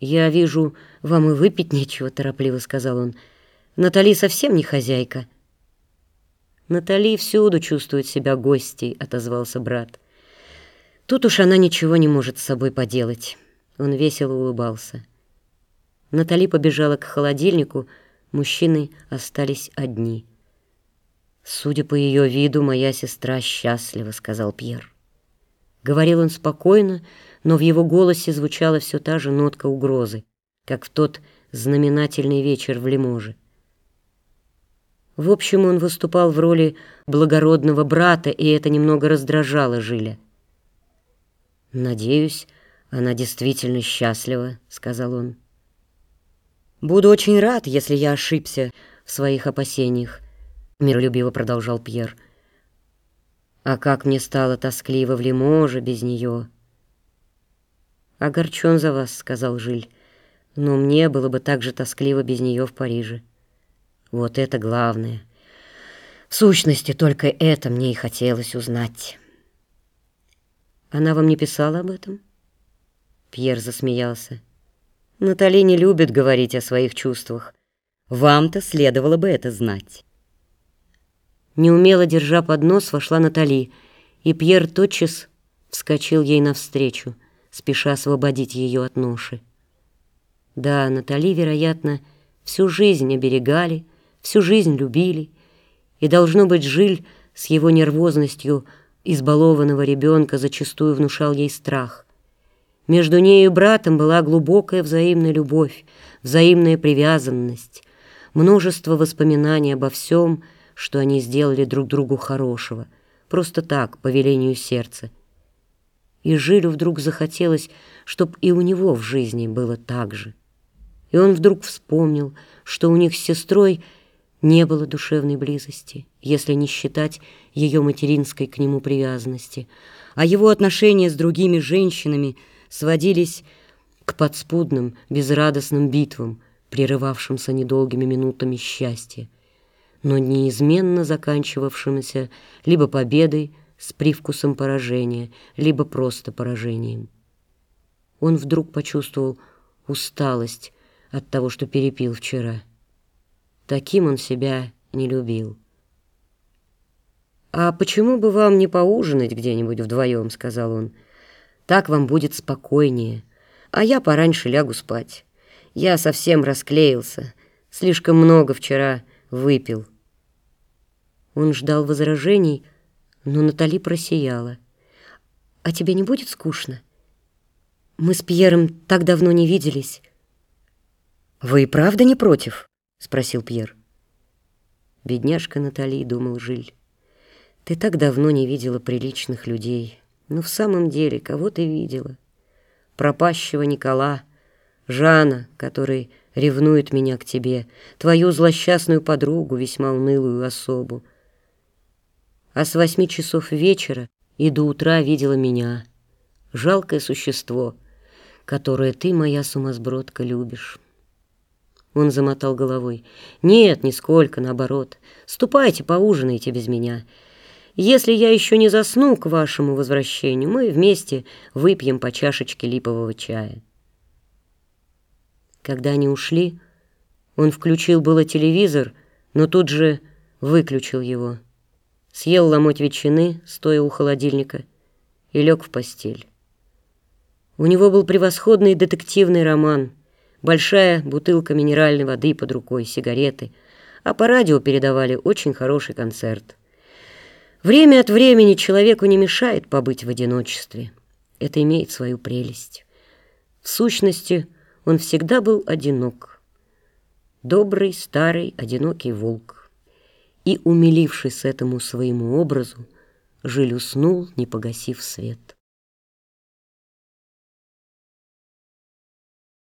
«Я вижу, вам и выпить нечего», — торопливо сказал он. «Натали совсем не хозяйка». «Натали всюду чувствует себя гостьей», — отозвался брат. «Тут уж она ничего не может с собой поделать». Он весело улыбался. Натали побежала к холодильнику, мужчины остались одни. «Судя по ее виду, моя сестра счастлива», — сказал Пьер. Говорил он спокойно, но в его голосе звучала все та же нотка угрозы, как в тот знаменательный вечер в Лиможе. В общем, он выступал в роли благородного брата, и это немного раздражало Жиля. «Надеюсь, она действительно счастлива», — сказал он. «Буду очень рад, если я ошибся в своих опасениях», — миролюбиво продолжал Пьер. «А как мне стало тоскливо в Лиможе без нее!» «Огорчен за вас», — сказал Жиль, — «но мне было бы так же тоскливо без нее в Париже. Вот это главное. В сущности, только это мне и хотелось узнать». «Она вам не писала об этом?» Пьер засмеялся. «Натали не любит говорить о своих чувствах. Вам-то следовало бы это знать». Неумело держа поднос, вошла Натали, и Пьер тотчас вскочил ей навстречу, спеша освободить ее от ноши. Да, Натали, вероятно, всю жизнь оберегали, всю жизнь любили, и, должно быть, Жиль с его нервозностью избалованного ребенка зачастую внушал ей страх. Между ней и братом была глубокая взаимная любовь, взаимная привязанность, множество воспоминаний обо всем, что они сделали друг другу хорошего, просто так, по велению сердца. И Жилю вдруг захотелось, чтоб и у него в жизни было так же. И он вдруг вспомнил, что у них с сестрой не было душевной близости, если не считать ее материнской к нему привязанности, а его отношения с другими женщинами — сводились к подспудным, безрадостным битвам, прерывавшимся недолгими минутами счастья, но неизменно заканчивавшимся либо победой с привкусом поражения, либо просто поражением. Он вдруг почувствовал усталость от того, что перепил вчера. Таким он себя не любил. «А почему бы вам не поужинать где-нибудь вдвоем?» — сказал он. Так вам будет спокойнее. А я пораньше лягу спать. Я совсем расклеился. Слишком много вчера выпил. Он ждал возражений, но Натали просияла. «А тебе не будет скучно? Мы с Пьером так давно не виделись». «Вы и правда не против?» — спросил Пьер. Бедняжка Натали, думал Жиль. «Ты так давно не видела приличных людей». Ну, в самом деле, кого ты видела? Пропащего Никола, Жана, который ревнует меня к тебе, твою злосчастную подругу, весьма унылую особу. А с восьми часов вечера и до утра видела меня, жалкое существо, которое ты, моя сумасбродка, любишь. Он замотал головой. «Нет, нисколько, наоборот. Ступайте, поужинайте без меня». Если я еще не засну к вашему возвращению, мы вместе выпьем по чашечке липового чая. Когда они ушли, он включил было телевизор, но тут же выключил его. Съел ломоть ветчины, стоя у холодильника, и лег в постель. У него был превосходный детективный роман, большая бутылка минеральной воды под рукой, сигареты, а по радио передавали очень хороший концерт. Время от времени человеку не мешает побыть в одиночестве. Это имеет свою прелесть. В сущности, он всегда был одинок. Добрый, старый, одинокий волк. И, умилившись этому своему образу, Жиль уснул, не погасив свет.